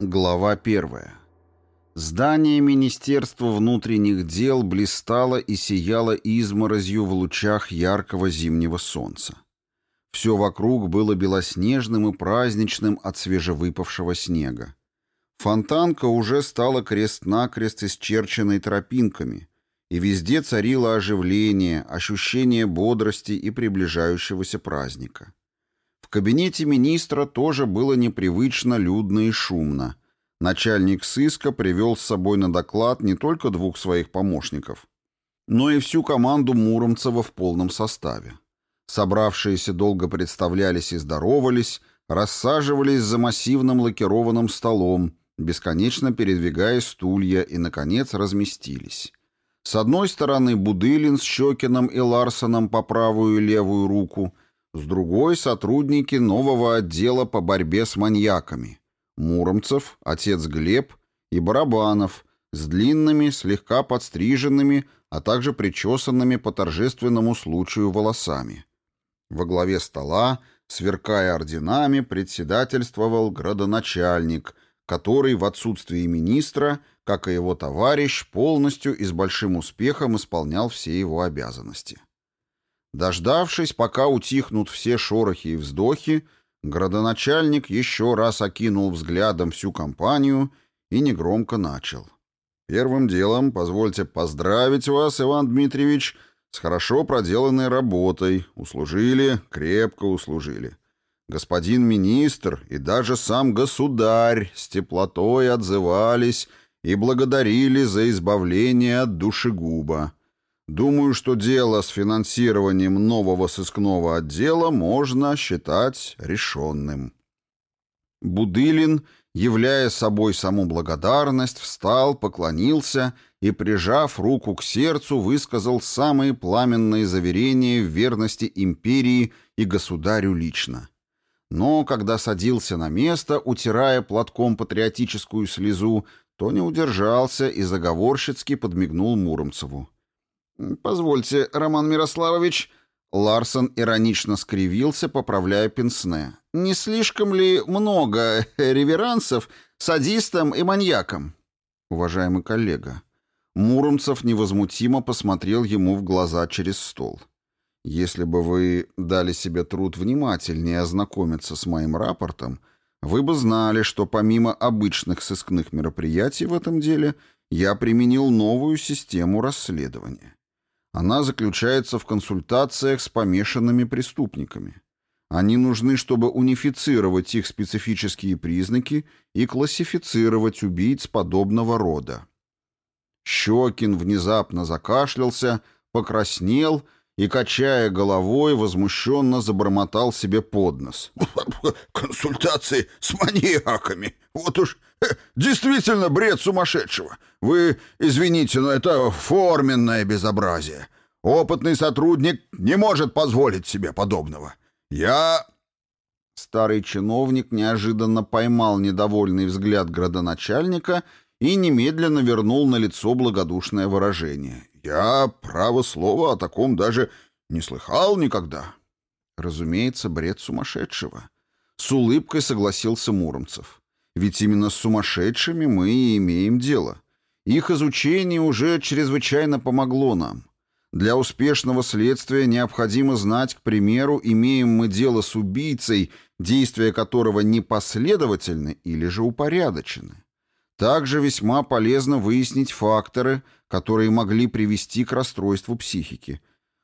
Глава первая. Здание Министерства внутренних дел блистало и сияло изморозью в лучах яркого зимнего солнца. Все вокруг было белоснежным и праздничным от свежевыпавшего снега. Фонтанка уже стала крест-накрест исчерченной тропинками, и везде царило оживление, ощущение бодрости и приближающегося праздника. В кабинете министра тоже было непривычно людно и шумно. Начальник сыска привел с собой на доклад не только двух своих помощников, но и всю команду Муромцева в полном составе. Собравшиеся долго представлялись и здоровались, рассаживались за массивным лакированным столом, бесконечно передвигая стулья и, наконец, разместились. С одной стороны Будылин с Щекиным и Ларсоном по правую и левую руку, с другой — сотрудники нового отдела по борьбе с маньяками. Муромцев, отец Глеб и Барабанов с длинными, слегка подстриженными, а также причесанными по торжественному случаю волосами. Во главе стола, сверкая орденами, председательствовал градоначальник — который в отсутствии министра, как и его товарищ, полностью и с большим успехом исполнял все его обязанности. Дождавшись, пока утихнут все шорохи и вздохи, градоначальник еще раз окинул взглядом всю компанию и негромко начал. «Первым делом позвольте поздравить вас, Иван Дмитриевич, с хорошо проделанной работой. Услужили, крепко услужили господин министр и даже сам государь с теплотой отзывались и благодарили за избавление от душегуба. Думаю, что дело с финансированием нового сыскного отдела можно считать решенным. Будылин, являя собой саму благодарность, встал, поклонился и, прижав руку к сердцу, высказал самые пламенные заверения в верности империи и государю лично но когда садился на место, утирая платком патриотическую слезу, то не удержался и заговорщицки подмигнул Муромцеву. «Позвольте, Роман Мирославович...» Ларсон иронично скривился, поправляя пенсне. «Не слишком ли много реверансов садистам и маньякам?» «Уважаемый коллега...» Муромцев невозмутимо посмотрел ему в глаза через стол. Если бы вы дали себе труд внимательнее ознакомиться с моим рапортом, вы бы знали, что помимо обычных сыскных мероприятий в этом деле я применил новую систему расследования. Она заключается в консультациях с помешанными преступниками. Они нужны, чтобы унифицировать их специфические признаки и классифицировать убийц подобного рода. Щекин внезапно закашлялся, покраснел и, качая головой, возмущенно забормотал себе под нос. «Консультации с маньяками! Вот уж э, действительно бред сумасшедшего! Вы, извините, но это форменное безобразие! Опытный сотрудник не может позволить себе подобного! Я...» Старый чиновник неожиданно поймал недовольный взгляд градоначальника и немедленно вернул на лицо благодушное выражение. Я, право слово, о таком даже не слыхал никогда. Разумеется, бред сумасшедшего. С улыбкой согласился Муромцев. Ведь именно с сумасшедшими мы и имеем дело. Их изучение уже чрезвычайно помогло нам. Для успешного следствия необходимо знать, к примеру, имеем мы дело с убийцей, действия которого непоследовательны или же упорядочены. Также весьма полезно выяснить факторы, которые могли привести к расстройству психики.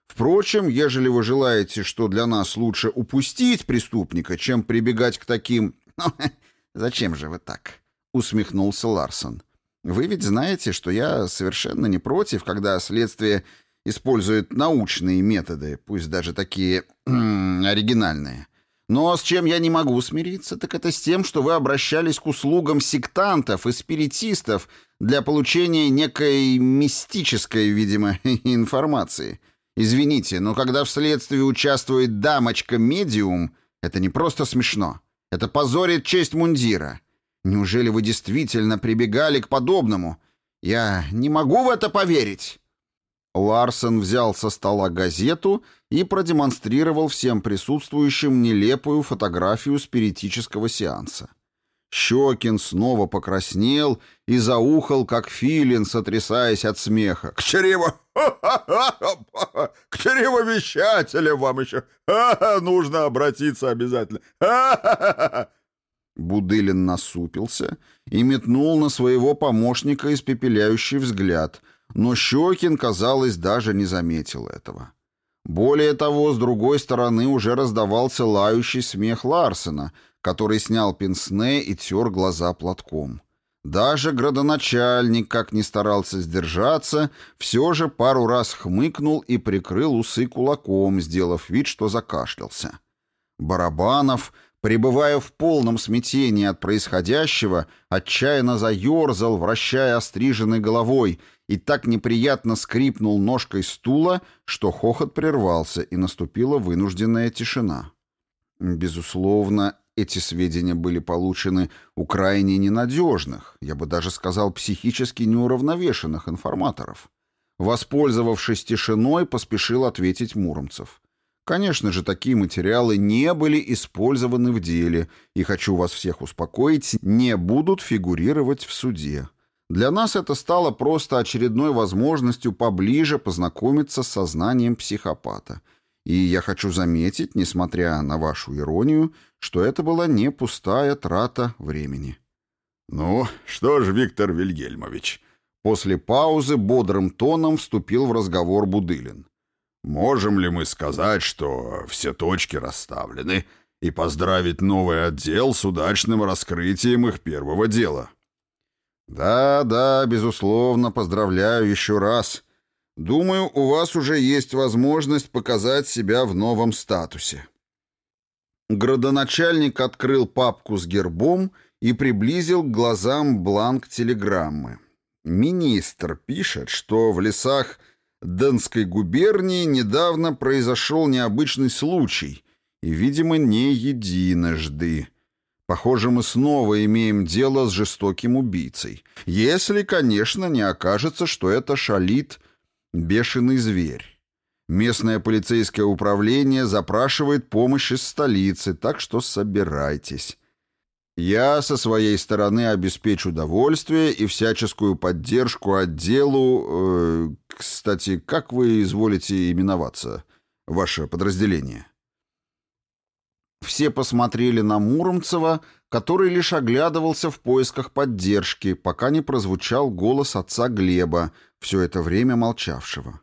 Впрочем, ежели вы желаете, что для нас лучше упустить преступника, чем прибегать к таким... «Ну, «Зачем же вы так?» — усмехнулся Ларсон. «Вы ведь знаете, что я совершенно не против, когда следствие использует научные методы, пусть даже такие оригинальные. Но с чем я не могу смириться, так это с тем, что вы обращались к услугам сектантов и спиритистов для получения некой мистической, видимо, информации. Извините, но когда в следствии участвует дамочка-медиум, это не просто смешно. Это позорит честь мундира. Неужели вы действительно прибегали к подобному? Я не могу в это поверить. Ларсен взял со стола газету и продемонстрировал всем присутствующим нелепую фотографию спиритического сеанса. Щекин снова покраснел и заухал, как филин, сотрясаясь от смеха. «К чрево! К чревовещателям вам еще! Нужно обратиться обязательно! Будылин насупился и метнул на своего помощника испепеляющий взгляд — но Щекин, казалось, даже не заметил этого. Более того, с другой стороны уже раздавался лающий смех Ларсена, который снял пенсне и тер глаза платком. Даже градоначальник, как ни старался сдержаться, все же пару раз хмыкнул и прикрыл усы кулаком, сделав вид, что закашлялся. Барабанов, пребывая в полном смятении от происходящего, отчаянно заерзал, вращая остриженной головой, и так неприятно скрипнул ножкой стула, что хохот прервался, и наступила вынужденная тишина. Безусловно, эти сведения были получены у крайне ненадежных, я бы даже сказал, психически неуравновешенных информаторов. Воспользовавшись тишиной, поспешил ответить Муромцев. Конечно же, такие материалы не были использованы в деле, и хочу вас всех успокоить, не будут фигурировать в суде. Для нас это стало просто очередной возможностью поближе познакомиться с сознанием психопата. И я хочу заметить, несмотря на вашу иронию, что это была не пустая трата времени. «Ну, что ж, Виктор Вильгельмович?» После паузы бодрым тоном вступил в разговор Будылин. Можем ли мы сказать, что все точки расставлены, и поздравить новый отдел с удачным раскрытием их первого дела? Да, да, безусловно, поздравляю еще раз. Думаю, у вас уже есть возможность показать себя в новом статусе. Градоначальник открыл папку с гербом и приблизил к глазам бланк телеграммы. Министр пишет, что в лесах Денской губернии недавно произошел необычный случай, и, видимо, не единожды. Похоже, мы снова имеем дело с жестоким убийцей. Если, конечно, не окажется, что это шалит бешеный зверь. Местное полицейское управление запрашивает помощь из столицы, так что собирайтесь. Я со своей стороны обеспечу удовольствие и всяческую поддержку отделу, э, кстати, как вы изволите именоваться, ваше подразделение?» Все посмотрели на Муромцева, который лишь оглядывался в поисках поддержки, пока не прозвучал голос отца Глеба, все это время молчавшего.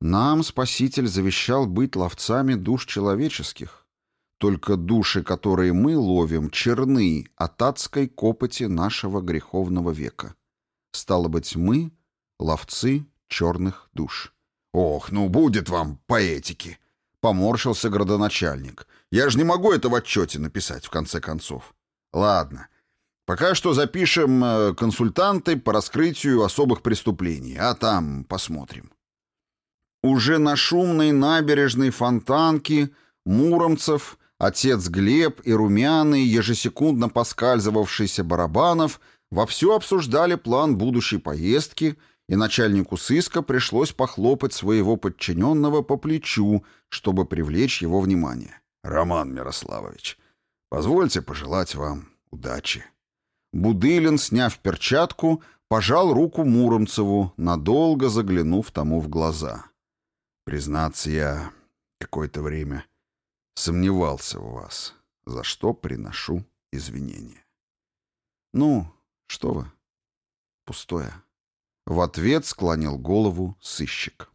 «Нам Спаситель завещал быть ловцами душ человеческих. Только души, которые мы ловим, черны от адской копоти нашего греховного века. Стало быть, мы — ловцы черных душ. «Ох, ну будет вам поэтики!» — поморщился градоначальник. «Я же не могу это в отчете написать, в конце концов». «Ладно. Пока что запишем э, консультанты по раскрытию особых преступлений, а там посмотрим». Уже на шумной набережной Фонтанки Муромцев, отец Глеб и румяный, ежесекундно поскальзывавшийся барабанов — вовсю обсуждали план будущей поездки и начальнику сыска пришлось похлопать своего подчиненного по плечу, чтобы привлечь его внимание. «Роман Мирославович, позвольте пожелать вам удачи». Будылин, сняв перчатку, пожал руку Муромцеву, надолго заглянув тому в глаза. «Признаться, я какое-то время сомневался в вас, за что приношу извинения». «Ну, что вы, пустое». В ответ склонил голову сыщик.